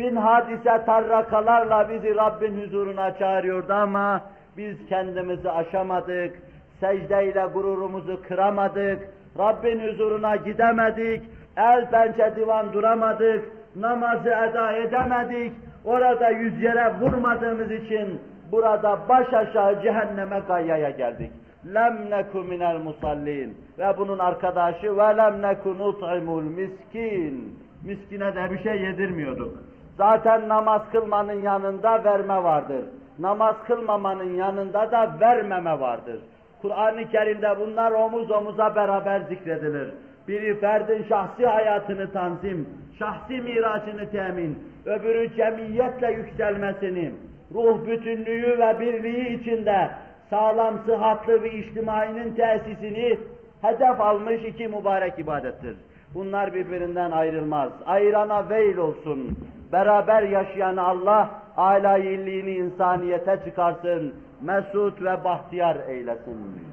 bin hadise tarrakalarla bizi Rabbin huzuruna çağırıyordu ama biz kendimizi aşamadık, secdeyle gururumuzu kıramadık, Rabbin huzuruna gidemedik, el pençe divan duramadık, namazı eda edemedik, orada yüz yere vurmadığımız için burada baş aşağı cehenneme gayyaya geldik. Lem neku minel musallin ve bunun arkadaşı ve lem neku nut'imul miskin. Miskine de bir şey yedirmiyorduk. Zaten namaz kılmanın yanında verme vardır. Namaz kılmamanın yanında da vermeme vardır. Kur'an-ı Kerim'de bunlar omuz omuza beraber zikredilir. Biri ferdin şahsi hayatını tanzim, şahsi miracını temin, öbürü cemiyetle yükselmesini, ruh bütünlüğü ve birliği içinde sağlam, sıhhatlı bir içtimainin tesisini hedef almış iki mübarek ibadettir. Bunlar birbirinden ayrılmaz. Ayrana veil olsun. Beraber yaşayan Allah, âlâ illiğini insaniyete çıkarsın, mesut ve bahtiyar eylesin.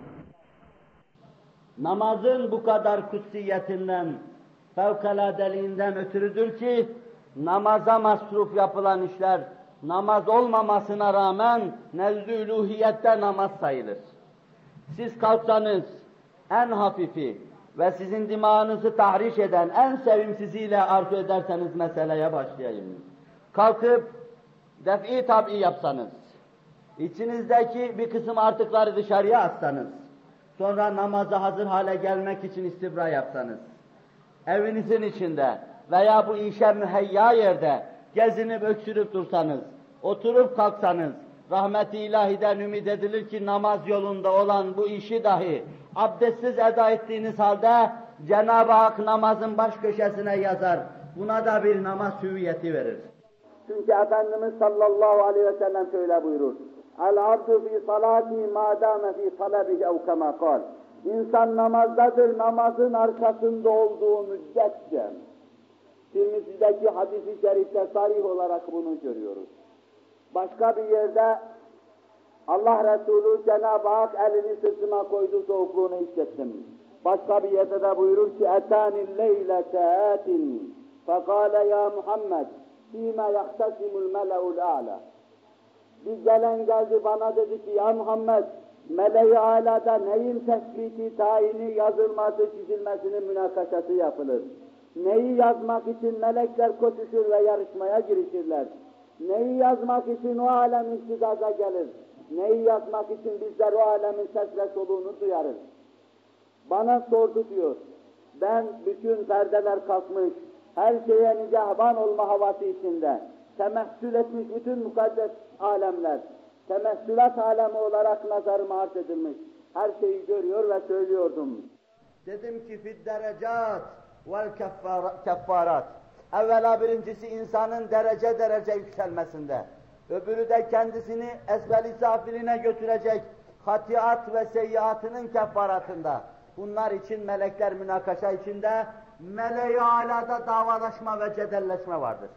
Namazın bu kadar kutsiyetinden, fevkaladeliğinden ötürüdür ki, namaza masruf yapılan işler, namaz olmamasına rağmen uluhiyette namaz sayılır. Siz kalksanız en hafifi ve sizin dimağınızı tahriş eden en sevimsiziyle arzu ederseniz meseleye başlayayım. Kalkıp def'i tabi yapsanız, içinizdeki bir kısım artıkları dışarıya atsanız, sonra namaza hazır hale gelmek için istibra yapsanız, evinizin içinde veya bu işe müheyya yerde gezinip öksürüp dursanız, oturup kalksanız, rahmeti ilahiden ümit edilir ki namaz yolunda olan bu işi dahi abdestsiz eda ettiğiniz halde Cenab-ı Hak namazın baş köşesine yazar. Buna da bir namaz hüviyeti verir. Çünkü Efendimiz sallallahu aleyhi ve sellem şöyle buyurur. El abdu fi salati ma dame fi talabihi ev kema kal. İnsan namazdadır, namazın arkasında olduğu müddetçe. Tirmizi'deki hadisi şerifte sarih olarak bunu görüyoruz. Başka bir yerde Allah Resulü Cenab-ı Hak elini sırtıma koydu soğukluğunu hissettim. Başka bir yerde de buyurur ki etani leylete atin fekale ya Muhammed fîme yahtasimul mele'ul a'la bir gelen geldi bana dedi ki ya Muhammed meleği alada neyin tespiti, tayini, yazılması, çizilmesinin münakaşası yapılır. Neyi yazmak için melekler koşuşur ve yarışmaya girişirler. Neyi yazmak için o alem istidaza gelir. Neyi yazmak için bizler o alemin ses ve soluğunu duyarız. Bana sordu diyor. Ben bütün perdeler kalkmış, her şeye nicahban olma havası içinde, temessül etmiş bütün mukaddes alemler, temessülat alemi olarak nazarıma arz edilmiş. Her şeyi görüyor ve söylüyordum. Dedim ki fid derecat vel keffarat. Evvela birincisi insanın derece derece yükselmesinde. Öbürü de kendisini esbel-i safiline götürecek hatiat ve seyyiatının keffaratında. Bunlar için melekler münakaşa içinde meleği alada davalaşma ve cedelleşme vardır.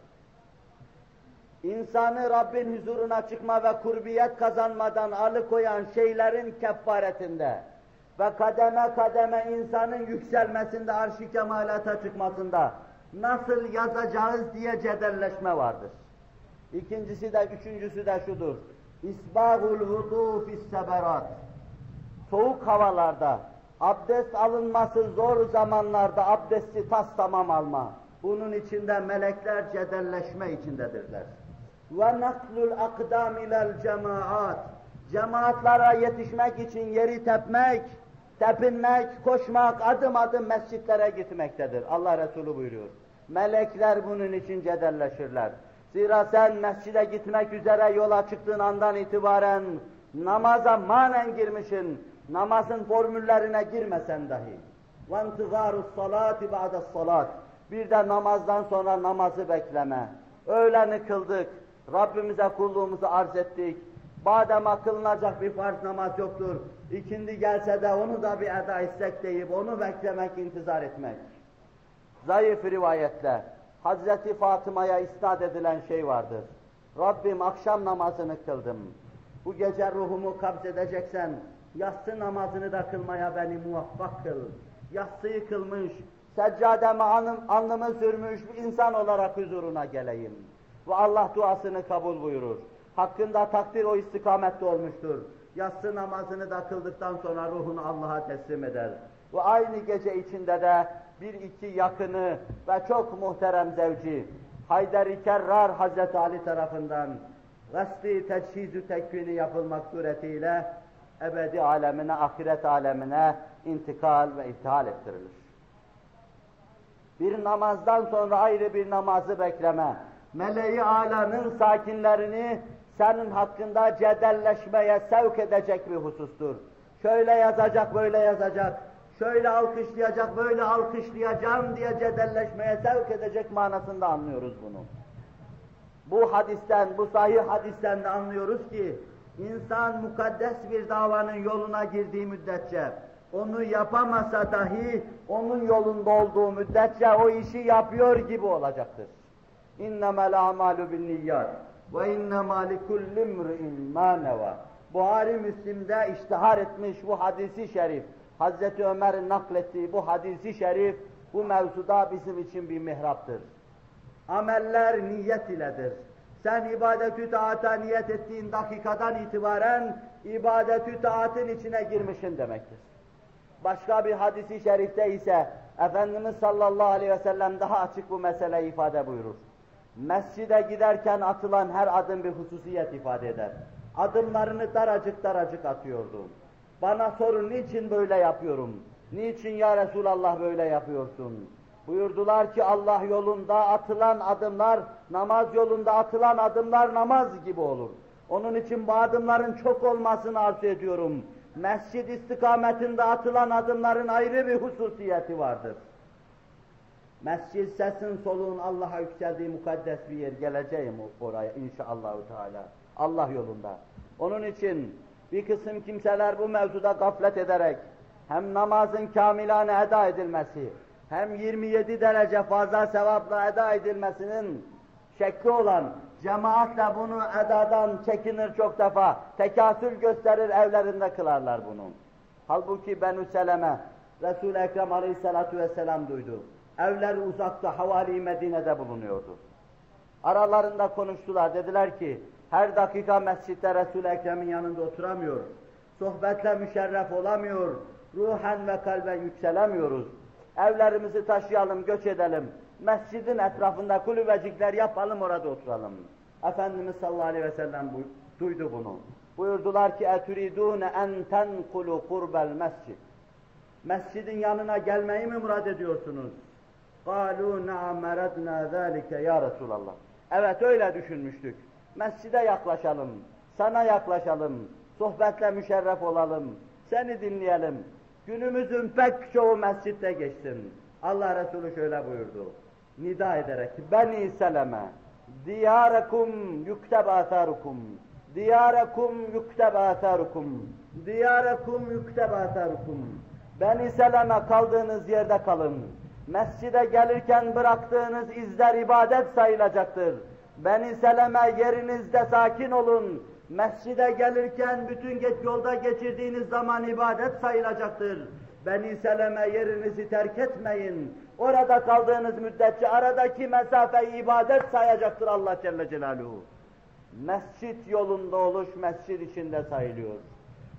İnsanı Rabbin huzuruna çıkma ve kurbiyet kazanmadan alıkoyan şeylerin kefaretinde ve kademe kademe insanın yükselmesinde, arş-ı kemalata çıkmasında nasıl yazacağız diye cedelleşme vardır. İkincisi de, üçüncüsü de şudur. İsbâhul vudu fisseberat. Soğuk havalarda, abdest alınması zor zamanlarda abdesti tas tamam alma. Bunun içinde melekler cedelleşme içindedirler. Ve naklul akdam ilel cemaat. Cemaatlara yetişmek için yeri tepmek, tepinmek, koşmak, adım adım mescitlere gitmektedir. Allah Resulü buyuruyor. Melekler bunun için cedelleşirler. Zira sen mescide gitmek üzere yola çıktığın andan itibaren namaza manen girmişsin. Namazın formüllerine girmesen dahi. وَاَنْتِظَارُ الصَّلَاةِ بَعْدَ الصَّلَاةِ Bir de namazdan sonra namazı bekleme. Öğleni kıldık. Rabbimize kulluğumuzu arz ettik. Badem kılınacak bir farz namaz yoktur. İkindi gelse de onu da bir eda etsek deyip onu beklemek, intizar etmek. Zayıf rivayetle Hazreti Fatıma'ya isnat edilen şey vardır. Rabbim akşam namazını kıldım. Bu gece ruhumu kabz edeceksen yatsı namazını da kılmaya beni muvaffak kıl. Yatsıyı kılmış, seccademe alnım, alnımı sürmüş bir insan olarak huzuruna geleyim. Ve Allah duasını kabul buyurur. Hakkında takdir o istikamette olmuştur. Yatsı namazını da kıldıktan sonra ruhunu Allah'a teslim eder. Ve aynı gece içinde de bir iki yakını ve çok muhterem zevci Haydar-ı Kerrar Hazreti Ali tarafından gasti teçhizü tekvini yapılmak suretiyle ebedi alemine, ahiret alemine intikal ve iptal ettirilir. Bir namazdan sonra ayrı bir namazı bekleme, meleği alanın sakinlerini senin hakkında cedelleşmeye sevk edecek bir husustur. Şöyle yazacak, böyle yazacak, şöyle alkışlayacak, böyle alkışlayacağım diye cedelleşmeye sevk edecek manasında anlıyoruz bunu. Bu hadisten, bu sahih hadisten de anlıyoruz ki, insan mukaddes bir davanın yoluna girdiği müddetçe, onu yapamasa dahi, onun yolunda olduğu müddetçe o işi yapıyor gibi olacaktır. اِنَّمَا الْاَعْمَالُ بِالنِّيَّاتِ وَاِنَّمَا لِكُلِّ امْرِئٍ مَا نَوَى Buhari Müslim'de iştihar etmiş bu hadisi şerif, Hazreti Ömer'in naklettiği bu hadisi şerif, bu mevzuda bizim için bir mihraptır. Ameller niyet iledir. Sen ibadet-ü taata niyet ettiğin dakikadan itibaren ibadet-ü taatın içine girmişsin demektir. Başka bir hadisi şerifte ise Efendimiz sallallahu aleyhi ve sellem daha açık bu meseleyi ifade buyurur. Mescide giderken atılan her adım bir hususiyet ifade eder. Adımlarını daracık daracık atıyordum. Bana sorun niçin böyle yapıyorum? Niçin ya Resulallah böyle yapıyorsun? Buyurdular ki Allah yolunda atılan adımlar, namaz yolunda atılan adımlar namaz gibi olur. Onun için bu adımların çok olmasını arzu ediyorum. Mescid istikametinde atılan adımların ayrı bir hususiyeti vardır. Mescid sesin soluğun Allah'a yükseldiği mukaddes bir yer geleceğim oraya inşallah. Allah yolunda. Onun için bir kısım kimseler bu mevzuda gaflet ederek hem namazın kamilane eda edilmesi, hem 27 derece fazla sevapla eda edilmesinin şekli olan cemaatle bunu edadan çekinir çok defa, tekasül gösterir evlerinde kılarlar bunu. Halbuki Benü Seleme, Resul-i Ekrem aleyhissalatu vesselam duydu. Evler uzakta, havali Medine'de bulunuyordu. Aralarında konuştular, dediler ki, her dakika mescitte Resul-i Ekrem'in yanında oturamıyor, sohbetle müşerref olamıyor, ruhen ve kalben yükselemiyoruz. Evlerimizi taşıyalım, göç edelim. Mescidin etrafında kulübecikler yapalım, orada oturalım. Efendimiz sallallahu aleyhi ve sellem bu, duydu bunu. Buyurdular ki, اَتُرِيدُونَ اَنْ تَنْقُلُوا قُرْبَ الْمَسْجِدِ Mescidin yanına gelmeyi mi murad ediyorsunuz? قَالُوا نَعَمْ مَرَدْنَا ذَٰلِكَ ya Resulallah. Evet öyle düşünmüştük. Mescide yaklaşalım, sana yaklaşalım, sohbetle müşerref olalım, seni dinleyelim. Günümüzün pek çoğu mescitte geçsin. Allah Resulü şöyle buyurdu. Nida ederek, Beni Seleme, diyarakum yukteb atharukum, diyarakum yukteb atharukum, diyarakum yukteb atharukum. Beni Seleme kaldığınız yerde kalın. Mescide gelirken bıraktığınız izler ibadet sayılacaktır. Beni Seleme yerinizde sakin olun. Mescide gelirken bütün geç yolda geçirdiğiniz zaman ibadet sayılacaktır. Beni Seleme yerinizi terk etmeyin. Orada kaldığınız müddetçe aradaki mesafeyi ibadet sayacaktır Allah Celle Celaluhu. Mescit yolunda oluş mescid içinde sayılıyor.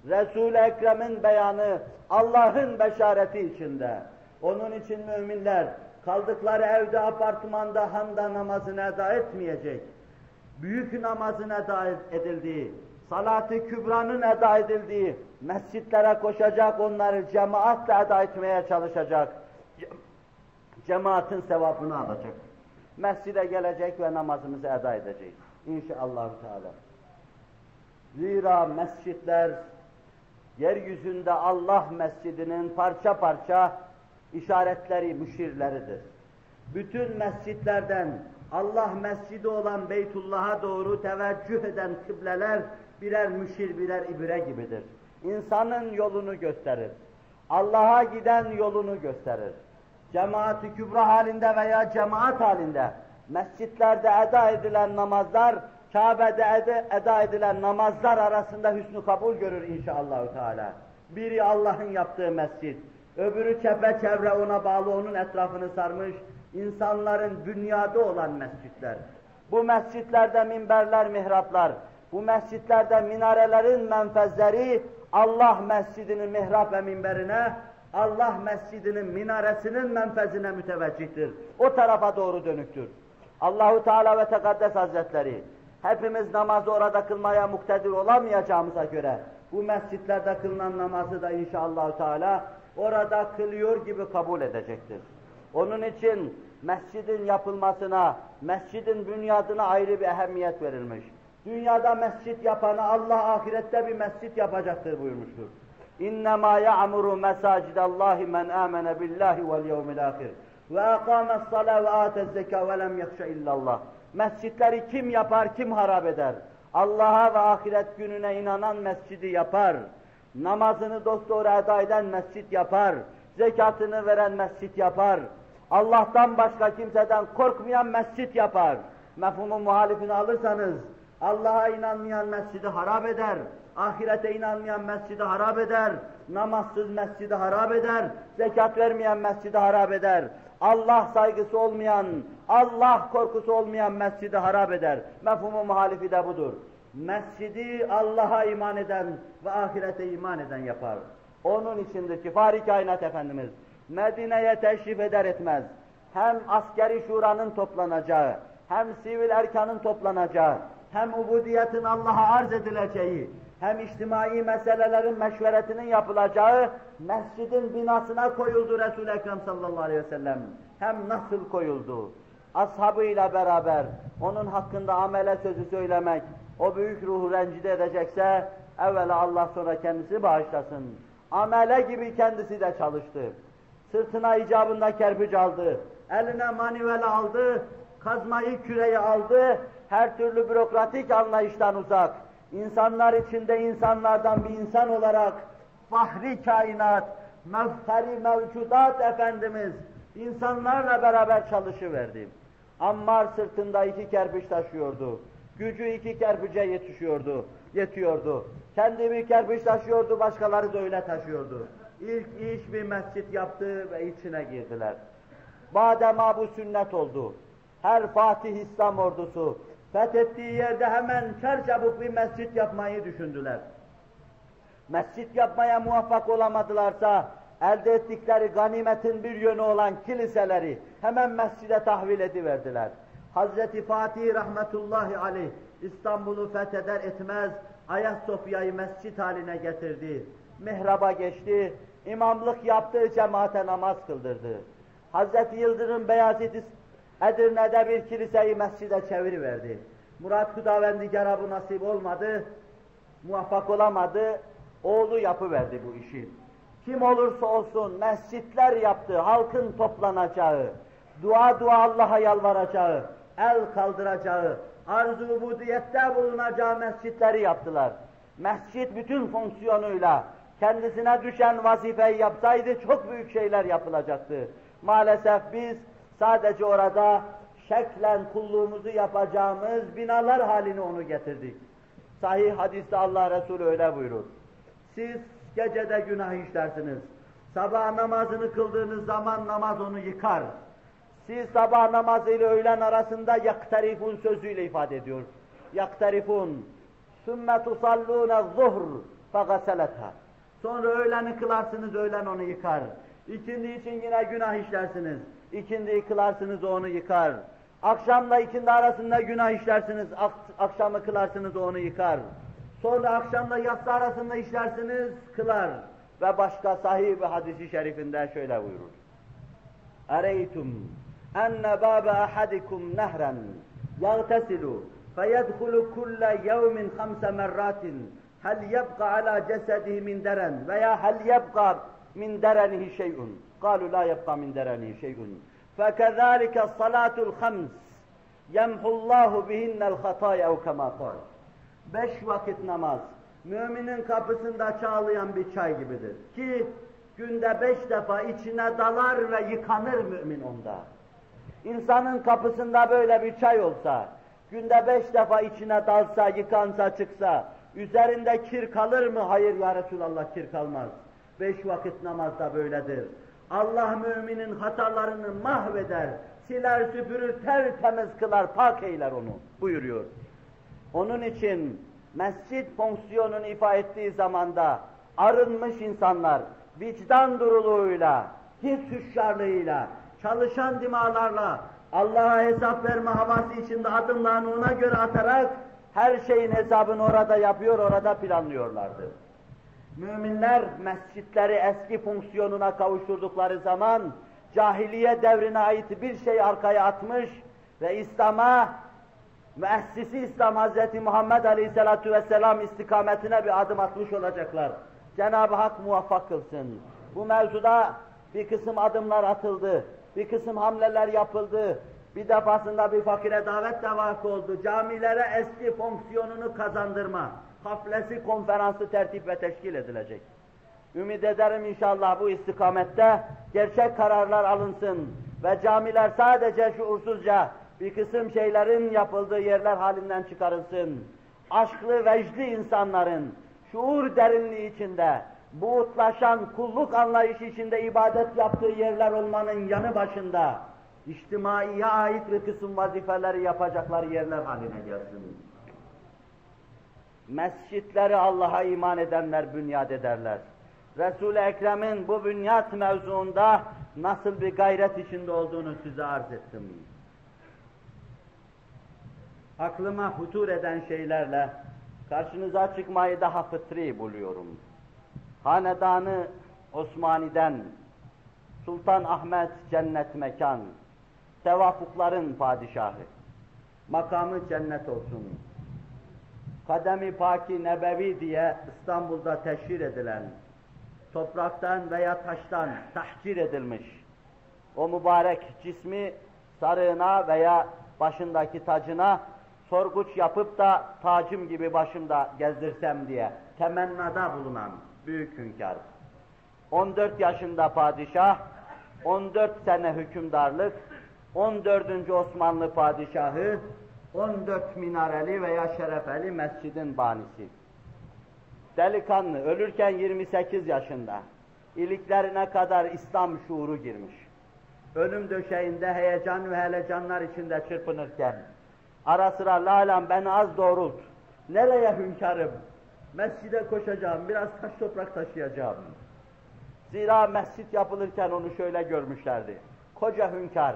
Resul-i Ekrem'in beyanı Allah'ın beşareti içinde. Onun için müminler kaldıkları evde, apartmanda, handa namazını eda etmeyecek. Büyük namazın eda edildiği, salat-ı kübranın eda edildiği, mescitlere koşacak, onları cemaatle eda etmeye çalışacak. Cemaatin sevabını alacak. Mescide gelecek ve namazımızı eda edeceğiz. İnşallah Teala. Zira mescitler yeryüzünde Allah mescidinin parça parça işaretleri, müşirleridir. Bütün mescitlerden Allah mescidi olan Beytullah'a doğru teveccüh eden kıbleler birer müşir, birer ibre gibidir. İnsanın yolunu gösterir. Allah'a giden yolunu gösterir. Cemaat-i kübra halinde veya cemaat halinde mescitlerde eda edilen namazlar, Kabe'de eda edilen namazlar arasında hüsnü kabul görür inşallah Teala. Biri Allah'ın yaptığı mescid, öbürü çepeçevre ona bağlı onun etrafını sarmış, insanların dünyada olan mescitler. Bu mescitlerde minberler, mihraplar, bu mescitlerde minarelerin menfezleri Allah mescidinin mihrap ve minberine, Allah mescidinin minaresinin menfezine müteveccihtir. O tarafa doğru dönüktür. Allahu Teala ve Tekaddes Hazretleri hepimiz namazı orada kılmaya muktedir olamayacağımıza göre bu mescitlerde kılınan namazı da inşallah Teala orada kılıyor gibi kabul edecektir. Onun için mescidin yapılmasına, mescidin bünyadına ayrı bir ehemmiyet verilmiş. Dünyada mescit yapanı Allah ahirette bir mescit yapacaktır buyurmuştur. İnnemâ ya'muru mesâcidallâhi men âmene billahi vel yevmil âhir ve aqâmes salâ ve âtez zekâ ve lem yekşe illallah. Mescitleri kim yapar, kim harap eder? Allah'a ve ahiret gününe inanan mescidi yapar. Namazını dosdoğru eda eden mescit yapar. Zekatını veren mescit yapar. Allah'tan başka kimseden korkmayan mescit yapar. Mefhumun muhalifini alırsanız, Allah'a inanmayan mescidi harap eder, ahirete inanmayan mescidi harap eder, namazsız mescidi harap eder, zekat vermeyen mescidi harap eder, Allah saygısı olmayan, Allah korkusu olmayan mescidi harap eder. Mefhumu muhalifi de budur. Mescidi Allah'a iman eden ve ahirete iman eden yapar. Onun içindir ki Fahri Kainat Efendimiz Medine'ye teşrif eder etmez. Hem askeri şuranın toplanacağı, hem sivil erkanın toplanacağı, hem ubudiyetin Allah'a arz edileceği, hem içtimai meselelerin meşveretinin yapılacağı mescidin binasına koyuldu Resul-i Ekrem sallallahu aleyhi ve sellem. Hem nasıl koyuldu? Ashabıyla beraber onun hakkında amele sözü söylemek, o büyük ruhu rencide edecekse, evvela Allah sonra kendisi bağışlasın. Amele gibi kendisi de çalıştı. Sırtına icabında kerpiç aldı, eline manivela aldı, kazmayı küreyi aldı, her türlü bürokratik anlayıştan uzak, insanlar içinde insanlardan bir insan olarak fahri kainat, mevferi mevcudat Efendimiz insanlarla beraber çalışıverdi. Ammar sırtında iki kerpiç taşıyordu. Gücü iki kerpiçe yetişiyordu, yetiyordu. Kendi bir kerpiç taşıyordu, başkaları da öyle taşıyordu. İlk iş bir mescit yaptı ve içine girdiler. Badema bu sünnet oldu. Her Fatih İslam ordusu fethettiği yerde hemen çarçabuk bir mescit yapmayı düşündüler. Mescit yapmaya muvaffak olamadılarsa elde ettikleri ganimetin bir yönü olan kiliseleri hemen mescide tahvil ediverdiler. Hazreti Fatih rahmetullahi aleyh İstanbul'u fetheder etmez Ayasofya'yı mescit haline getirdi. Mihraba geçti, imamlık yaptığı cemaate namaz kıldırdı. Hazreti Yıldırım Beyazıt Edirne'de bir kiliseyi mescide çeviriverdi. Murat Hudavendigar'a bu nasip olmadı, muvaffak olamadı, oğlu yapıverdi bu işi. Kim olursa olsun mescitler yaptı, halkın toplanacağı, dua dua Allah'a yalvaracağı, el kaldıracağı, arzu ubudiyette bulunacağı mescitleri yaptılar. Mescit bütün fonksiyonuyla kendisine düşen vazifeyi yapsaydı çok büyük şeyler yapılacaktı. Maalesef biz sadece orada şeklen kulluğumuzu yapacağımız binalar halini onu getirdik. Sahih hadiste Allah Resulü öyle buyurur. Siz gecede günah işlersiniz. Sabah namazını kıldığınız zaman namaz onu yıkar. Siz sabah namazı ile öğlen arasında yaktarifun sözüyle ifade ediyor. Yaktarifun. Sümme tusallûne zuhr fegaseletha. Sonra öğleni kılarsınız, öğlen onu yıkar. İkindi için yine günah işlersiniz. İkindiyi kılarsınız, onu yıkar. Akşamla ikindi arasında günah işlersiniz, ak akşamı kılarsınız, onu yıkar. Sonra akşamla yatsı arasında işlersiniz, kılar. Ve başka sahih hadisi şerifinde şöyle buyurur. Ereytum enne bâbe ahadikum nehren yagtesilu feyedhulu kulle yevmin hamse merratin hel yebqa ala cesedihi min deren veya hel yebqa min derenihi şey'un. Kalu la yebqa min derenihi şey'un. فَكَذَٰلِكَ الصَّلَاةُ الْخَمْسِ يَمْحُ اللّٰهُ بِهِنَّ الْخَطَايَ اَوْ كَمَا قَالَ Beş vakit namaz, müminin kapısında çağlayan bir çay gibidir. Ki günde beş defa içine dalar ve yıkanır mümin onda. İnsanın kapısında böyle bir çay olsa, günde beş defa içine dalsa, yıkansa, çıksa, üzerinde kir kalır mı? Hayır ya Resulallah kir kalmaz. Beş vakit namazda böyledir. Allah müminin hatalarını mahveder, siler süpürür, tertemiz kılar, pak eyler onu buyuruyor. Onun için mescit fonksiyonunu ifa ettiği zamanda arınmış insanlar vicdan duruluğuyla, his hüşşarlığıyla, çalışan dimalarla Allah'a hesap verme havası içinde adımlarını ona göre atarak her şeyin hesabını orada yapıyor, orada planlıyorlardı. Müminler mescitleri eski fonksiyonuna kavuşturdukları zaman cahiliye devrine ait bir şey arkaya atmış ve İslam'a müessisi İslam Hazreti Muhammed Aleyhisselatü Vesselam istikametine bir adım atmış olacaklar. Cenab-ı Hak muvaffak kılsın. Bu mevzuda bir kısım adımlar atıldı, bir kısım hamleler yapıldı. Bir defasında bir fakire davet de vakı oldu. Camilere eski fonksiyonunu kazandırma, haflesi konferansı tertip ve teşkil edilecek. Ümid ederim inşallah bu istikamette gerçek kararlar alınsın ve camiler sadece şuursuzca bir kısım şeylerin yapıldığı yerler halinden çıkarılsın. Aşklı, vecdi insanların şuur derinliği içinde, buğutlaşan kulluk anlayışı içinde ibadet yaptığı yerler olmanın yanı başında, içtimaiye ait bir kısım vazifeleri yapacakları yerler haline gelsin. Mescitleri Allah'a iman edenler bünyat ederler. Resul-i Ekrem'in bu bünyat mevzuunda nasıl bir gayret içinde olduğunu size arz ettim. Aklıma hutur eden şeylerle karşınıza çıkmayı daha fıtri buluyorum. Hanedanı Osmani'den Sultan Ahmet cennet mekan, tevafukların padişahı, makamı cennet olsun. Kademi Paki Nebevi diye İstanbul'da teşhir edilen, topraktan veya taştan tahcir edilmiş, o mübarek cismi sarığına veya başındaki tacına sorguç yapıp da tacım gibi başımda gezdirsem diye temennada bulunan büyük hünkâr. 14 yaşında padişah, 14 sene hükümdarlık, 14. Osmanlı padişahı, 14 minareli veya şerefeli mescidin banisi. Delikanlı, ölürken 28 yaşında. İliklerine kadar İslam şuuru girmiş. Ölüm döşeğinde heyecan ve helecanlar içinde çırpınırken, ara sıra lalam beni az doğrult, nereye hünkârım, mescide koşacağım, biraz taş toprak taşıyacağım. Zira mescit yapılırken onu şöyle görmüşlerdi. Koca hünkâr,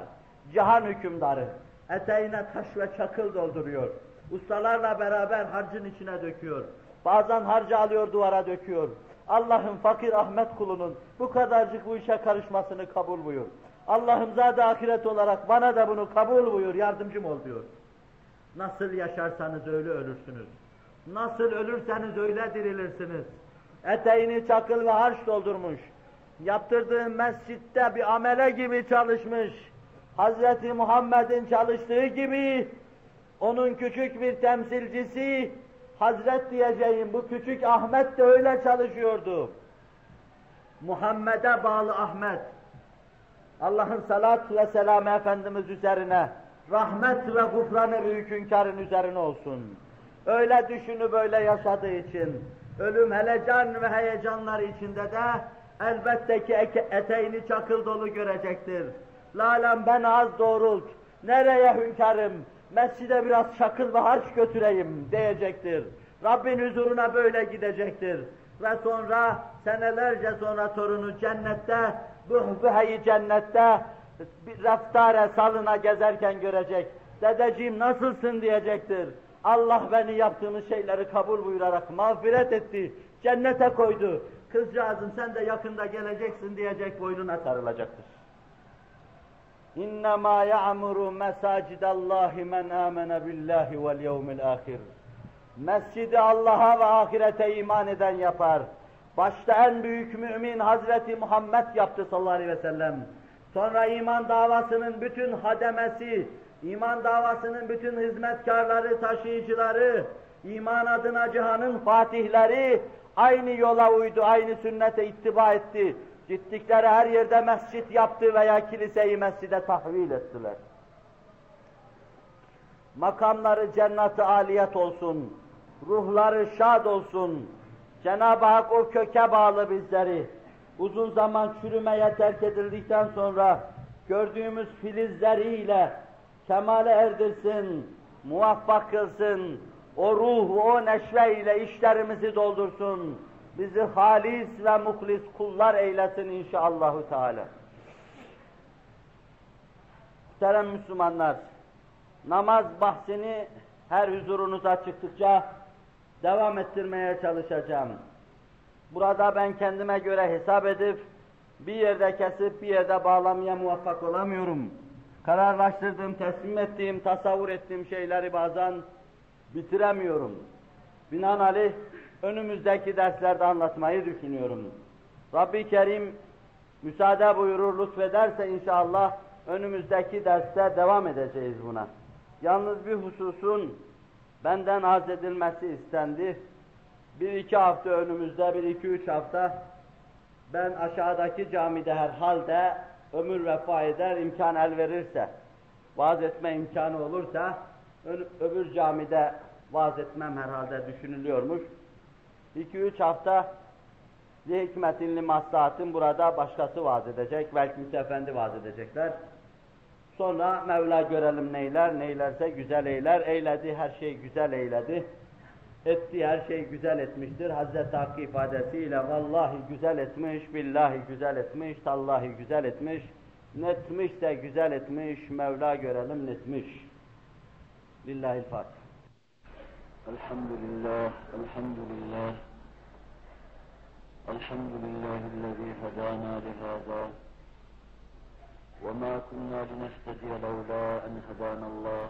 cihan hükümdarı, eteğine taş ve çakıl dolduruyor. Ustalarla beraber harcın içine döküyor. Bazen harcı alıyor duvara döküyor. Allah'ın fakir Ahmet kulunun bu kadarcık bu işe karışmasını kabul buyur. Allah'ım zade ahiret olarak bana da bunu kabul buyur, yardımcım ol diyor. Nasıl yaşarsanız öyle ölürsünüz. Nasıl ölürseniz öyle dirilirsiniz. Eteğini çakıl ve harç doldurmuş. Yaptırdığı mescitte bir amele gibi çalışmış. Hazreti Muhammed'in çalıştığı gibi onun küçük bir temsilcisi Hazret diyeceğim bu küçük Ahmet de öyle çalışıyordu. Muhammed'e bağlı Ahmet. Allah'ın salat ve selamı Efendimiz üzerine, rahmet ve gufranı büyük hünkârın üzerine olsun. Öyle düşünü böyle yaşadığı için, ölüm helecan ve heyecanlar içinde de elbette ki eteğini çakıl dolu görecektir. Lalem ben az doğrult, nereye hünkârım, mescide biraz çakıl ve harç götüreyim diyecektir. Rabbin huzuruna böyle gidecektir. Ve sonra senelerce sonra torunu cennette, buhbuheyi cennette bir raftare salına gezerken görecek. Dedeciğim nasılsın diyecektir. Allah beni yaptığınız şeyleri kabul buyurarak mağfiret etti, cennete koydu. Kızcağızım sen de yakında geleceksin diyecek boynuna sarılacaktır. İnnemâ ya'muru mesâcidallâhi men âmene billâhi vel yevmil âhir. Mescidi Allah'a ve ahirete iman eden yapar. Başta en büyük mümin Hazreti Muhammed yaptı sallallahu aleyhi ve sellem. Sonra iman davasının bütün hademesi, iman davasının bütün hizmetkarları, taşıyıcıları, iman adına cihanın fatihleri aynı yola uydu, aynı sünnete ittiba etti. Gittikleri her yerde mescit yaptı veya kiliseyi mescide tahvil ettiler. Makamları cennet-i aliyet olsun, ruhları şad olsun. Cenab-ı Hak o köke bağlı bizleri uzun zaman çürümeye terk edildikten sonra gördüğümüz filizleriyle kemale erdirsin, muvaffak kılsın, o ruh o neşve ile işlerimizi doldursun, bizi halis ve muhlis kullar eylesin inşallahü teala. Muhterem Müslümanlar, namaz bahsini her huzurunuza çıktıkça devam ettirmeye çalışacağım. Burada ben kendime göre hesap edip bir yerde kesip bir yerde bağlamaya muvaffak olamıyorum. Kararlaştırdığım, teslim ettiğim, tasavvur ettiğim şeyleri bazen bitiremiyorum. Binaenaleyh önümüzdeki derslerde anlatmayı düşünüyorum. Rabbi Kerim müsaade buyurur, lütfederse inşallah önümüzdeki derste devam edeceğiz buna. Yalnız bir hususun benden arz edilmesi istendi. Bir iki hafta önümüzde, bir iki üç hafta ben aşağıdaki camide herhalde ömür vefa eder, imkan el verirse, vaaz etme imkanı olursa, öbür camide vaaz etmem herhalde düşünülüyormuş. İki üç hafta li hikmetin li maslahatin burada başkası vaaz edecek, belki Müsa Efendi vaaz edecekler. Sonra Mevla görelim neyler, neylerse güzel eyler, eyledi, her şey güzel eyledi Etti, her şey güzel etmiştir. Hazreti Hakkı ifadesiyle vallahi güzel etmiş, billahi güzel etmiş, tallahi güzel etmiş, netmiş de güzel etmiş, Mevla görelim netmiş. Lillahil-Fatiha. Elhamdülillah, elhamdülillah. Elhamdülillahi'llezî hedâna lihâzâ. وما كنا لنهتدي لولا أن هدانا الله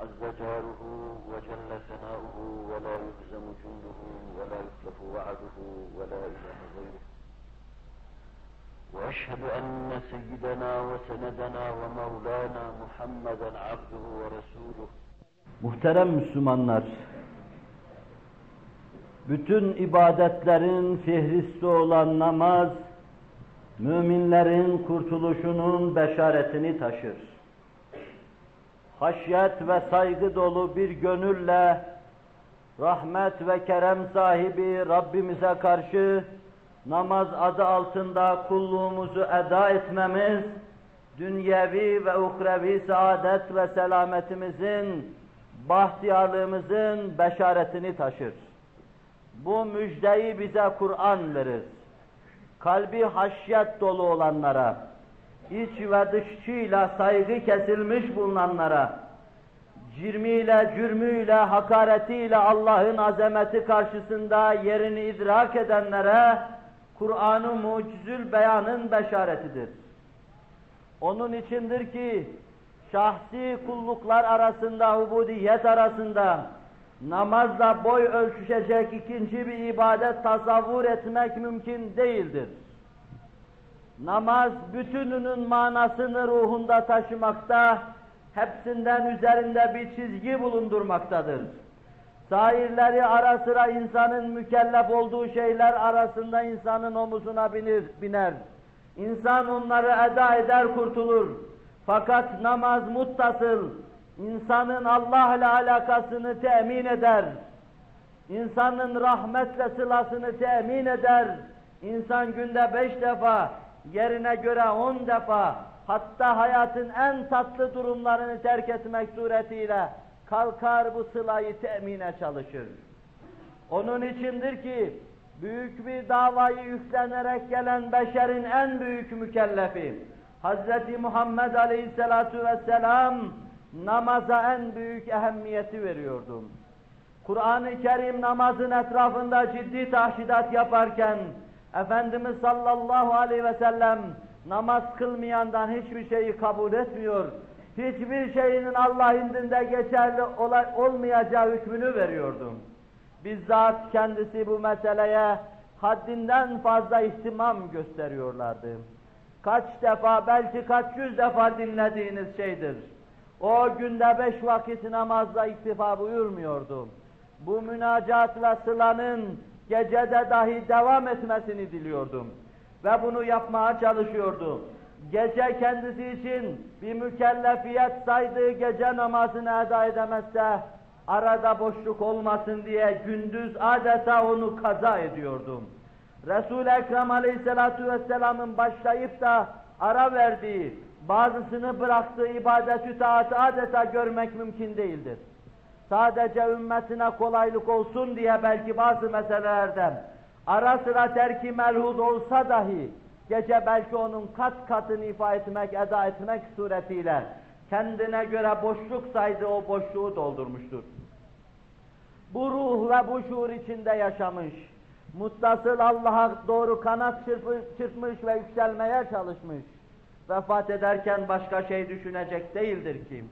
عز جاره وجل ثناؤه ولا يهزم جنده ولا يخلف وعده ولا إله غيره وأشهد أن سيدنا وسندنا ومولانا محمدا عبده ورسوله Muhterem Müslümanlar, bütün ibadetlerin fihristi olan namaz, müminlerin kurtuluşunun beşaretini taşır. Haşyet ve saygı dolu bir gönülle, rahmet ve kerem sahibi Rabbimize karşı namaz adı altında kulluğumuzu eda etmemiz, dünyevi ve uhrevi saadet ve selametimizin bahtiyarlığımızın beşaretini taşır. Bu müjdeyi bize Kur'an verir. Kalbi haşyet dolu olanlara, iç ve dışçıyla saygı kesilmiş bulunanlara, cirmiyle, cürmüyle, hakaretiyle Allah'ın azameti karşısında yerini idrak edenlere, Kur'an-ı mucizül beyanın beşaretidir. Onun içindir ki, şahsi kulluklar arasında, ubudiyet arasında namazla boy ölçüşecek ikinci bir ibadet tasavvur etmek mümkün değildir. Namaz bütününün manasını ruhunda taşımakta, hepsinden üzerinde bir çizgi bulundurmaktadır. Sairleri ara sıra insanın mükellef olduğu şeyler arasında insanın omuzuna binir, biner. İnsan onları eda eder, kurtulur. Fakat namaz muttasıl, insanın Allah ile alakasını temin eder. İnsanın rahmetle sılasını temin eder. İnsan günde beş defa, yerine göre on defa, hatta hayatın en tatlı durumlarını terk etmek suretiyle kalkar bu sılayı temine çalışır. Onun içindir ki, büyük bir davayı yüklenerek gelen beşerin en büyük mükellefi, Hz. Muhammed Aleyhisselatu Vesselam namaza en büyük ehemmiyeti veriyordu. Kur'an-ı Kerim namazın etrafında ciddi tahşidat yaparken Efendimiz sallallahu aleyhi ve sellem namaz kılmayandan hiçbir şeyi kabul etmiyor. Hiçbir şeyinin Allah indinde geçerli olmayacağı hükmünü veriyordu. Bizzat kendisi bu meseleye haddinden fazla ihtimam gösteriyorlardı kaç defa belki kaç yüz defa dinlediğiniz şeydir. O günde beş vakit namazla iktifa buyurmuyordu. Bu münacatla sılanın gecede dahi devam etmesini diliyordum. Ve bunu yapmaya çalışıyordu. Gece kendisi için bir mükellefiyet saydığı gece namazını eda edemezse, arada boşluk olmasın diye gündüz adeta onu kaza ediyordum. Resul-i Ekrem Aleyhisselatü Vesselam'ın başlayıp da ara verdiği, bazısını bıraktığı ibadet-ü taatı adeta görmek mümkün değildir. Sadece ümmetine kolaylık olsun diye belki bazı meselelerden ara sıra terki melhud olsa dahi gece belki onun kat katını ifa etmek, eda etmek suretiyle kendine göre boşluk saydı o boşluğu doldurmuştur. Bu ruh ve bu şuur içinde yaşamış, muttasıl Allah'a doğru kanat çırpmış ve yükselmeye çalışmış. Vefat ederken başka şey düşünecek değildir kim?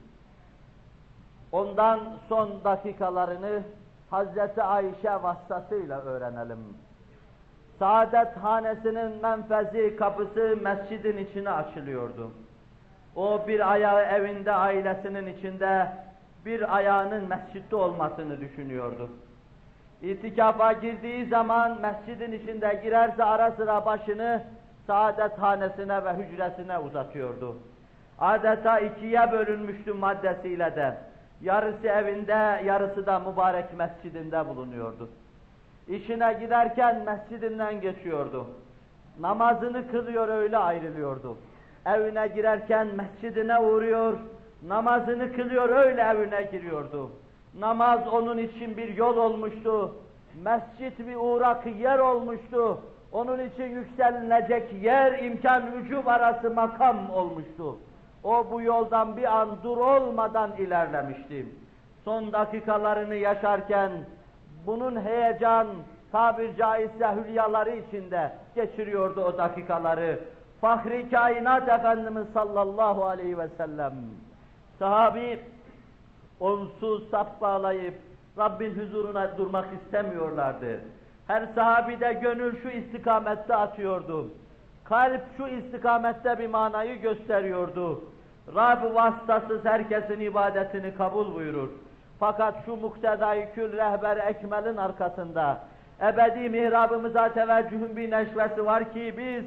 Ondan son dakikalarını Hazreti Ayşe vasıtasıyla öğrenelim. Saadet hanesinin menfezi kapısı mescidin içine açılıyordu. O bir ayağı evinde ailesinin içinde, bir ayağının mescitte olmasını düşünüyordu. İtikafa girdiği zaman mescidin içinde girerse ara sıra başını saadet hanesine ve hücresine uzatıyordu. Adeta ikiye bölünmüştü maddesiyle de. Yarısı evinde, yarısı da mübarek mescidinde bulunuyordu. İşine giderken mescidinden geçiyordu. Namazını kılıyor öyle ayrılıyordu. Evine girerken mescidine uğruyor, namazını kılıyor öyle evine giriyordu. Namaz onun için bir yol olmuştu. Mescit bir uğrak yer olmuştu. Onun için yükselilecek yer, imkan, vücub arası makam olmuştu. O bu yoldan bir an dur olmadan ilerlemişti. Son dakikalarını yaşarken bunun heyecan, tabir caizse hülyaları içinde geçiriyordu o dakikaları. Fahri kainat Efendimiz sallallahu aleyhi ve sellem. Sahabi onsuz sap bağlayıp Rabbin huzuruna durmak istemiyorlardı. Her sahabide gönül şu istikamette atıyordu. Kalp şu istikamette bir manayı gösteriyordu. Rab vasıtasız herkesin ibadetini kabul buyurur. Fakat şu muktedai kül rehber ekmelin arkasında ebedi mihrabımıza teveccühün bir neşvesi var ki biz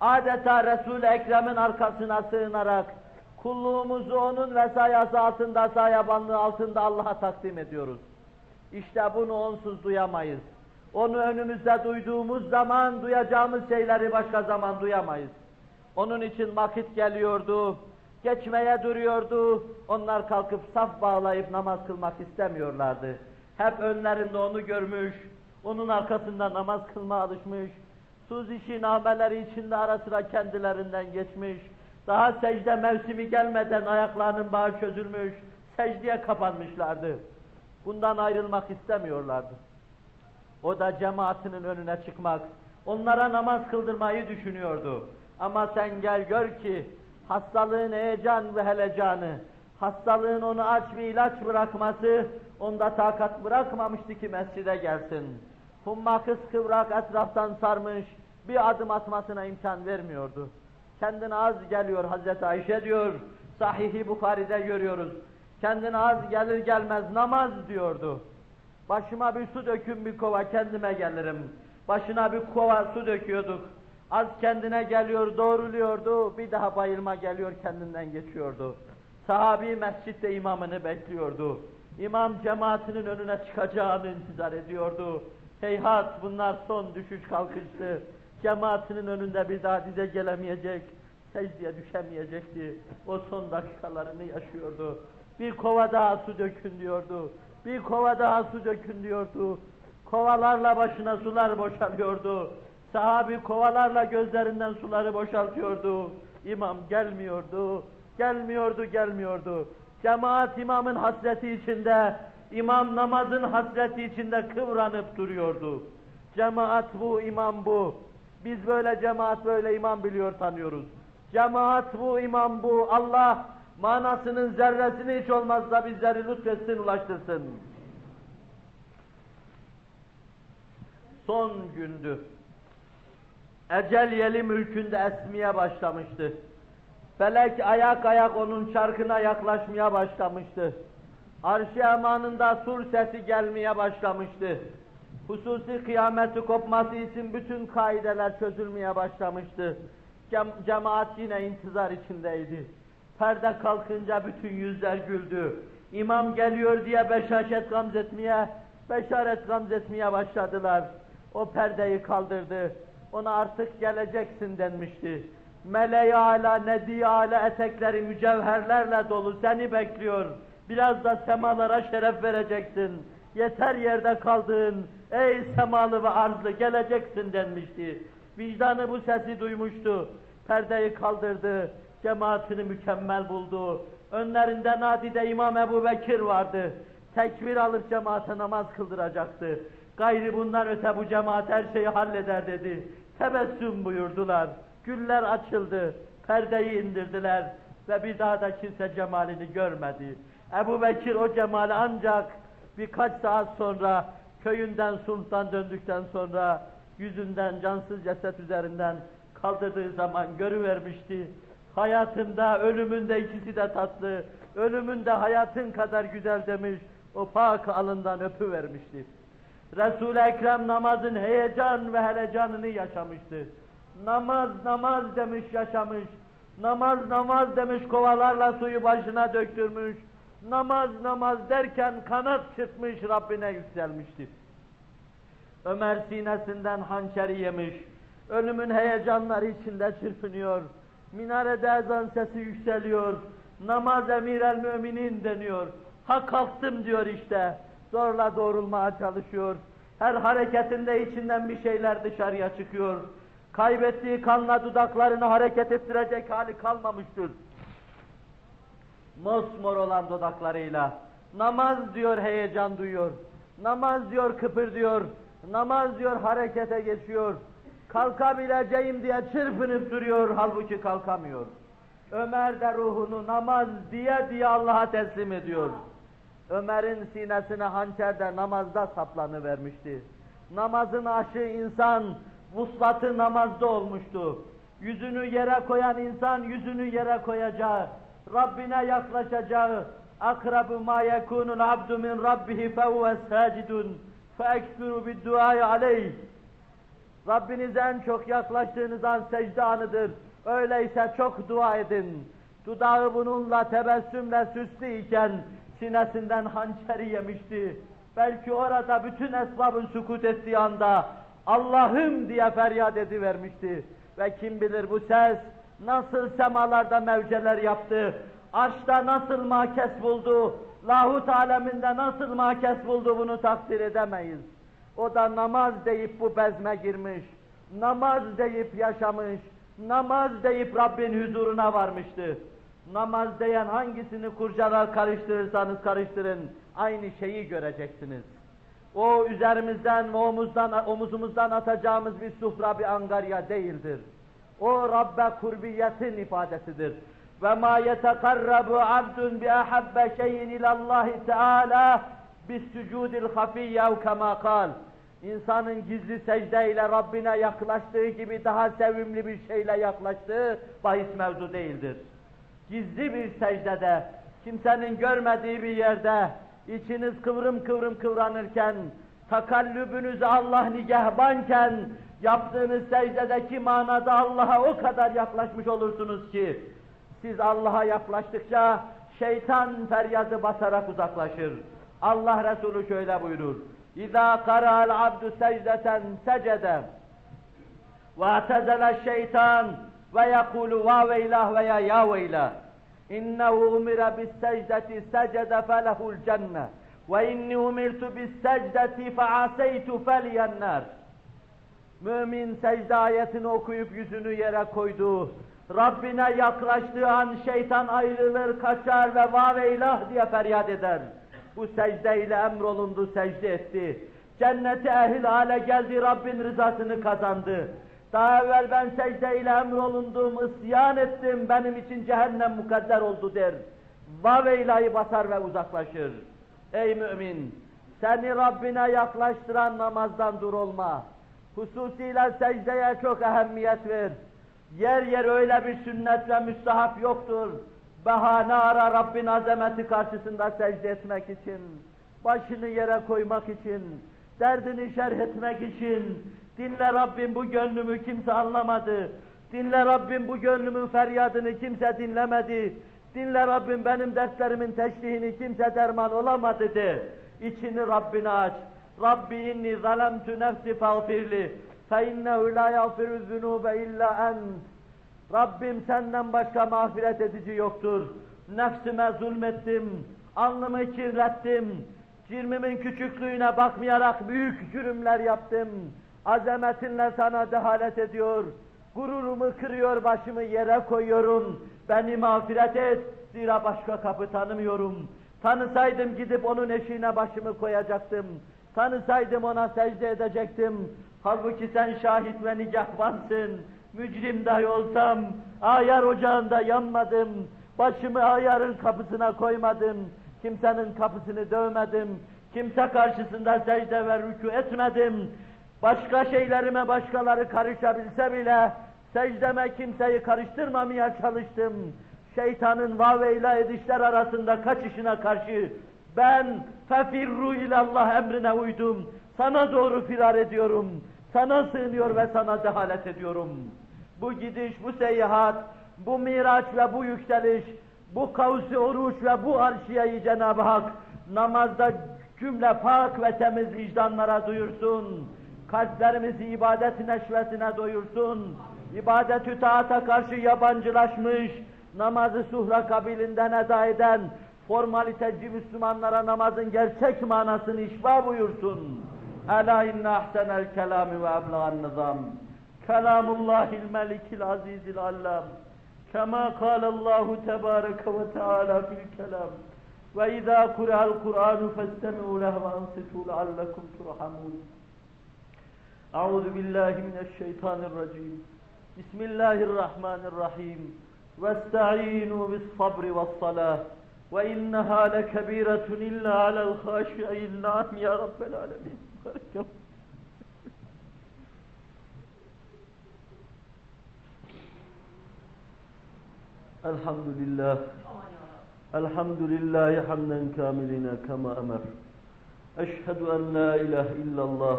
adeta Resul-i Ekrem'in arkasına sığınarak kulluğumuzu onun vesayası altında, sayabanlığı altında Allah'a takdim ediyoruz. İşte bunu onsuz duyamayız. Onu önümüzde duyduğumuz zaman duyacağımız şeyleri başka zaman duyamayız. Onun için vakit geliyordu, geçmeye duruyordu. Onlar kalkıp saf bağlayıp namaz kılmak istemiyorlardı. Hep önlerinde onu görmüş, onun arkasında namaz kılma alışmış, suz işi nameleri içinde ara sıra kendilerinden geçmiş, daha secde mevsimi gelmeden ayaklarının bağı çözülmüş, secdeye kapanmışlardı. Bundan ayrılmak istemiyorlardı. O da cemaatinin önüne çıkmak, onlara namaz kıldırmayı düşünüyordu. Ama sen gel gör ki hastalığın heyecan ve helecanı, hastalığın onu aç bir ilaç bırakması, onda takat bırakmamıştı ki mescide gelsin. Humma kıskıvrak etraftan sarmış, bir adım atmasına imkan vermiyordu. Kendine az geliyor Hazreti Ayşe diyor, Sahih-i Bukhari'de görüyoruz. Kendine az gelir gelmez namaz diyordu. Başıma bir su dökün bir kova kendime gelirim. Başına bir kova su döküyorduk. Az kendine geliyor, doğruluyordu. Bir daha bayılma geliyor, kendinden geçiyordu. Sahabi mescitte imamını bekliyordu. İmam cemaatinin önüne çıkacağını intizar ediyordu. Heyhat bunlar son düşüş kalkıştı. Cemaatinin önünde bir daha dize gelemeyecek, secdeye düşemeyecekti. O son dakikalarını yaşıyordu. Bir kova daha su dökün diyordu. Bir kova daha su dökün diyordu. Kovalarla başına sular boşalıyordu. Sahabi kovalarla gözlerinden suları boşaltıyordu. İmam gelmiyordu, gelmiyordu, gelmiyordu. Cemaat imamın hasreti içinde, imam namazın hasreti içinde kıvranıp duruyordu. Cemaat bu, imam bu. Biz böyle cemaat, böyle imam biliyor, tanıyoruz. Cemaat bu, imam bu. Allah manasının zerresini hiç olmazsa bizleri lütfetsin, ulaştırsın. Son gündü. Ecel yeli mülkünde esmeye başlamıştı. Felek ayak ayak onun çarkına yaklaşmaya başlamıştı. Arş-ı emanında sur sesi gelmeye başlamıştı. Hususi kıyameti kopması için bütün kaideler çözülmeye başlamıştı. Cem cemaat yine intizar içindeydi. Perde kalkınca bütün yüzler güldü. İmam geliyor diye beşaşet gamzetmeye, beşaret gamzetmeye başladılar. O perdeyi kaldırdı. Ona artık geleceksin denmişti. Meleği ala, nedi ala etekleri mücevherlerle dolu seni bekliyor. Biraz da semalara şeref vereceksin. Yeter yerde kaldığın, ey semalı ve arzlı geleceksin denmişti. Vicdanı bu sesi duymuştu. Perdeyi kaldırdı, cemaatini mükemmel buldu. Önlerinde nadide İmam Ebu Bekir vardı. Tekbir alıp cemaate namaz kıldıracaktı. Gayri bundan öte bu cemaat her şeyi halleder dedi. Tebessüm buyurdular. Güller açıldı. Perdeyi indirdiler. Ve bir daha da kimse cemalini görmedi. Ebu Bekir o cemali ancak birkaç saat sonra köyünden sultan döndükten sonra yüzünden cansız ceset üzerinden kaldırdığı zaman görüvermişti. Hayatında, ölümünde ikisi de tatlı, ölümünde hayatın kadar güzel demiş, o pak alından öpüvermişti. Resul-i Ekrem namazın heyecan ve helecanını yaşamıştı. Namaz, namaz demiş yaşamış. Namaz, namaz demiş kovalarla suyu başına döktürmüş. Namaz, namaz derken kanat çırpmış Rabbine yükselmişti. Ömer sinesinden hançeri yemiş. Ölümün heyecanları içinde çırpınıyor. Minarede ezan sesi yükseliyor. Namaz emir el müminin deniyor. Ha kalktım diyor işte. Zorla doğrulmaya çalışıyor. Her hareketinde içinden bir şeyler dışarıya çıkıyor. Kaybettiği kanla dudaklarını hareket ettirecek hali kalmamıştır. Mosmor olan dudaklarıyla. Namaz diyor heyecan duyuyor. Namaz diyor kıpır diyor. Namaz diyor harekete geçiyor. Kalkabileceğim diye çırpınıp duruyor halbuki kalkamıyor. Ömer de ruhunu namaz diye diye Allah'a teslim ediyor. Ömer'in sinesine hançer de namazda saplanıvermişti. Namazın aşı insan, vuslatı namazda olmuştu. Yüzünü yere koyan insan yüzünü yere koyacağı, Rabbine yaklaşacağı, akrabu ma yekunul abdu min rabbihi fehuve sacidun feekfiru bidduayı aleyh. Rabbinize en çok yaklaştığınız an secde anıdır. Öyleyse çok dua edin. Dudağı bununla tebessümle süslü iken sinesinden hançeri yemişti. Belki orada bütün esbabın sukut ettiği anda Allah'ım diye feryat edivermişti. Ve kim bilir bu ses nasıl semalarda mevceler yaptı, arşta nasıl makes buldu, lahut aleminde nasıl makes buldu bunu takdir edemeyiz. O da namaz deyip bu bezme girmiş, namaz deyip yaşamış, namaz deyip Rabbin huzuruna varmıştı. Namaz diyen hangisini kurcalar karıştırırsanız karıştırın, aynı şeyi göreceksiniz. O üzerimizden omuzdan, omuzumuzdan atacağımız bir sufra, bir angarya değildir. O Rabbe kurbiyetin ifadesidir. Ve ma yetekarrabu abdun bi ahabbe şeyin ilallahi teala bis sucudil hafiyye kema kal. İnsanın gizli secdeyle Rabbine yaklaştığı gibi daha sevimli bir şeyle yaklaştığı bahis mevzu değildir. Gizli bir secdede, kimsenin görmediği bir yerde, içiniz kıvrım kıvrım kıvranırken, takallübünüz Allah nigehbanken, yaptığınız secdedeki manada Allah'a o kadar yaklaşmış olursunuz ki, siz Allah'a yaklaştıkça şeytan feryadı basarak uzaklaşır. Allah Resulü şöyle buyurur. İza qara'al abdu secdeten secede ve atezele şeytan ve yekulu va veylah veya ya veylah. İnnehu umira bis secdeti secede felehul cenne ve inni umirtu bis secdeti feaseytu feliyennar. Mümin secde ayetini okuyup yüzünü yere koydu. Rabbine yaklaştığı an şeytan ayrılır, kaçar ve va ve ilah diye feryat eder. Bu secdeyle emrolundu, secde etti. Cenneti ehil hale geldi, Rabbin rızasını kazandı. Daha evvel ben secdeyle emrolundum, isyan ettim, benim için cehennem mukadder oldu der. Va ve ilahi basar ve uzaklaşır. Ey mümin! Seni Rabbine yaklaştıran namazdan dur olma. Hususiyle secdeye çok ehemmiyet ver. Yer yer öyle bir sünnet ve müstahap yoktur. Bahane ara Rabbin azameti karşısında secde etmek için, başını yere koymak için, derdini şerh etmek için, dinle Rabbim bu gönlümü kimse anlamadı, dinle Rabbim bu gönlümün feryadını kimse dinlemedi, dinle Rabbim benim dertlerimin teşrihini kimse derman olamadı de, içini Rabbine aç. Rabbi inni zalemtu nefsi fağfirli, fe innehu la yağfiru zunube illa ent. Rabbim senden başka mağfiret edici yoktur. Nefsime zulmettim, alnımı kirlettim, cirmimin küçüklüğüne bakmayarak büyük cürümler yaptım. Azametinle sana dehalet ediyor, gururumu kırıyor, başımı yere koyuyorum. Beni mağfiret et, zira başka kapı tanımıyorum. Tanısaydım gidip onun eşiğine başımı koyacaktım. Tanısaydım ona secde edecektim. Halbuki sen şahit ve nigahvansın mücrim dahi olsam, ayar ocağında yanmadım, başımı ayarın kapısına koymadım, kimsenin kapısını dövmedim, kimse karşısında secde ve rükû etmedim, başka şeylerime başkaları karışabilse bile, secdeme kimseyi karıştırmamaya çalıştım. Şeytanın vaveyla edişler arasında kaçışına karşı, ben fefirru ilallah emrine uydum, sana doğru firar ediyorum, sana sığınıyor ve sana dehalet ediyorum.'' bu gidiş, bu seyahat, bu miraç ve bu yükseliş, bu kavsi oruç ve bu arşiyeyi Cenab-ı Hak namazda cümle pak ve temiz vicdanlara duyursun kalplerimizi ibadet neşvetine doyursun, ibadet-ü taata karşı yabancılaşmış, namazı suhra kabilinden eda eden, formaliteci Müslümanlara namazın gerçek manasını işba buyursun. Ela inne ahsenel kelami ve eblagan nizam. Kelamullahil melikil azizil allam. Kema kalallahu tebareke ve teala fil kelam. Ve izâ kura'l Kur'anu festemi'u lehve ansitû leallekum turhamun. Euzu billahi mineşşeytanirracim. Bismillahirrahmanirrahim. Vestaînu bis-sabri ve's-salah. Ve inneha lekebiretun illa alel haşi'in. Nam ya rabbel alemin. Elhamdülillah. Elhamdülillahi hamden kamiline kema emer. Eşhedü en la ilahe illallah.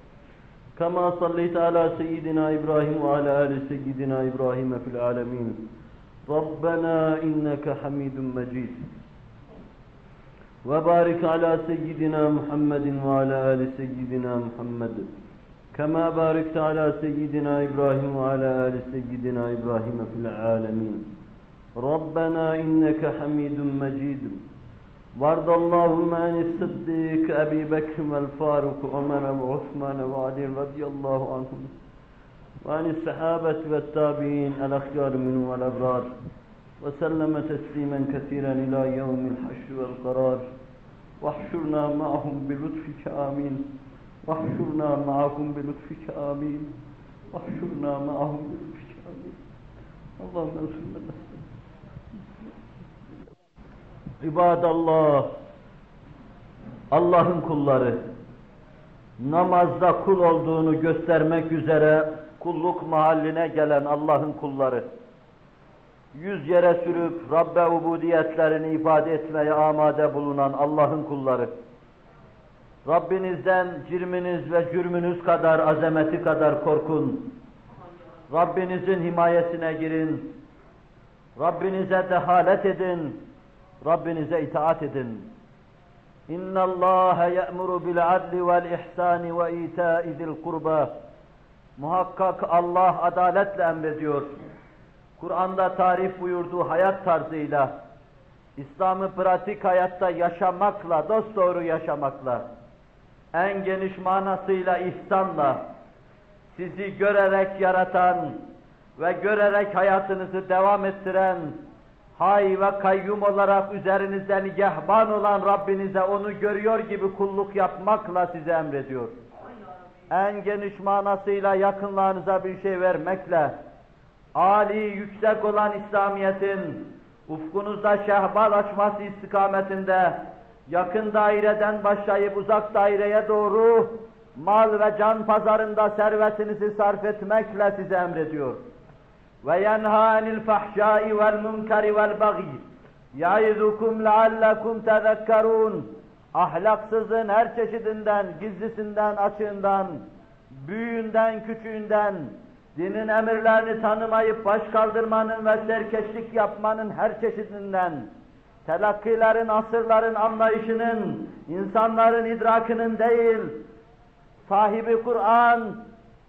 كما صليت على سيدنا إبراهيم وعلى آل سيدنا إبراهيم في العالمين ربنا إنك حميد مجيد وبارك على سيدنا محمد وعلى آل سيدنا محمد كما باركت على سيدنا إبراهيم وعلى آل سيدنا إبراهيم في العالمين ربنا إنك حميد مجيد وارض اللهم عن الصديق أبي بكر والفاروق عمر وعثمان وعلي رضي الله عنهم وعن الصحابة والتابعين الأخيار منهم والأبرار وسلم تسليما كثيرا إلى يوم الحشر والقرار واحشرنا معهم بلطفك آمين واحشرنا معهم بلطفك آمين واحشرنا معهم بلطفك آمين اللهم انصر من İbadallah, Allah'ın kulları, namazda kul olduğunu göstermek üzere kulluk mahalline gelen Allah'ın kulları, yüz yere sürüp Rabbe ubudiyetlerini ifade etmeye amade bulunan Allah'ın kulları, Rabbinizden cirminiz ve cürmünüz kadar, azameti kadar korkun. Rabbinizin himayesine girin. Rabbinize dehalet edin. Rabbinize itaat edin. Bil adli vel ihsani ve ita'i zil kurba. Muhakkak Allah adaletle emrediyor. Kur'an'da tarif buyurduğu hayat tarzıyla, İslam'ı pratik hayatta yaşamakla, dosdoğru yaşamakla, en geniş manasıyla ihsanla, sizi görerek yaratan, ve görerek hayatınızı devam ettiren, hay ve kayyum olarak üzerinizden yehban olan Rabbinize onu görüyor gibi kulluk yapmakla size emrediyor. En geniş manasıyla yakınlarınıza bir şey vermekle, âli yüksek olan İslamiyet'in ufkunuzda şehbal açması istikametinde yakın daireden başlayıp uzak daireye doğru mal ve can pazarında servetinizi sarf etmekle size emrediyor. Ve yenha anil fahşai vel munkari vel bagi yaizukum leallekum tezekkerun ahlaksızın her çeşidinden, gizlisinden, açığından, büyüğünden, küçüğünden, dinin emirlerini tanımayıp baş kaldırmanın ve serkeşlik yapmanın her çeşidinden, telakkilerin, asırların anlayışının, insanların idrakının değil, sahibi Kur'an,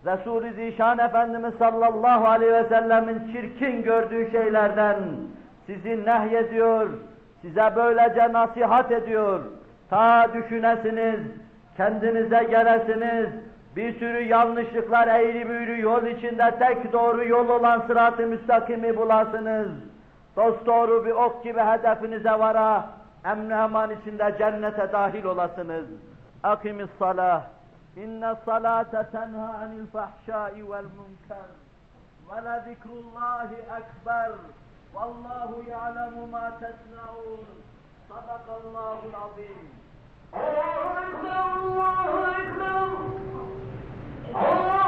Resul-i Zişan Efendimiz sallallahu aleyhi ve sellemin çirkin gördüğü şeylerden sizi nehyediyor, size böylece nasihat ediyor. Ta düşünesiniz, kendinize gelesiniz, bir sürü yanlışlıklar eğri büğrü yol içinde tek doğru yol olan sırat-ı müstakimi bulasınız. Dost doğru bir ok gibi hedefinize vara, emn eman içinde cennete dahil olasınız. Akimis salah. İnne salate tenha anil fahşai vel münker. Ve le zikrullahi ekber. Vallahu ya'lemu ma tesna'un. Sadakallahul azim. Allahu Ekber, Allahu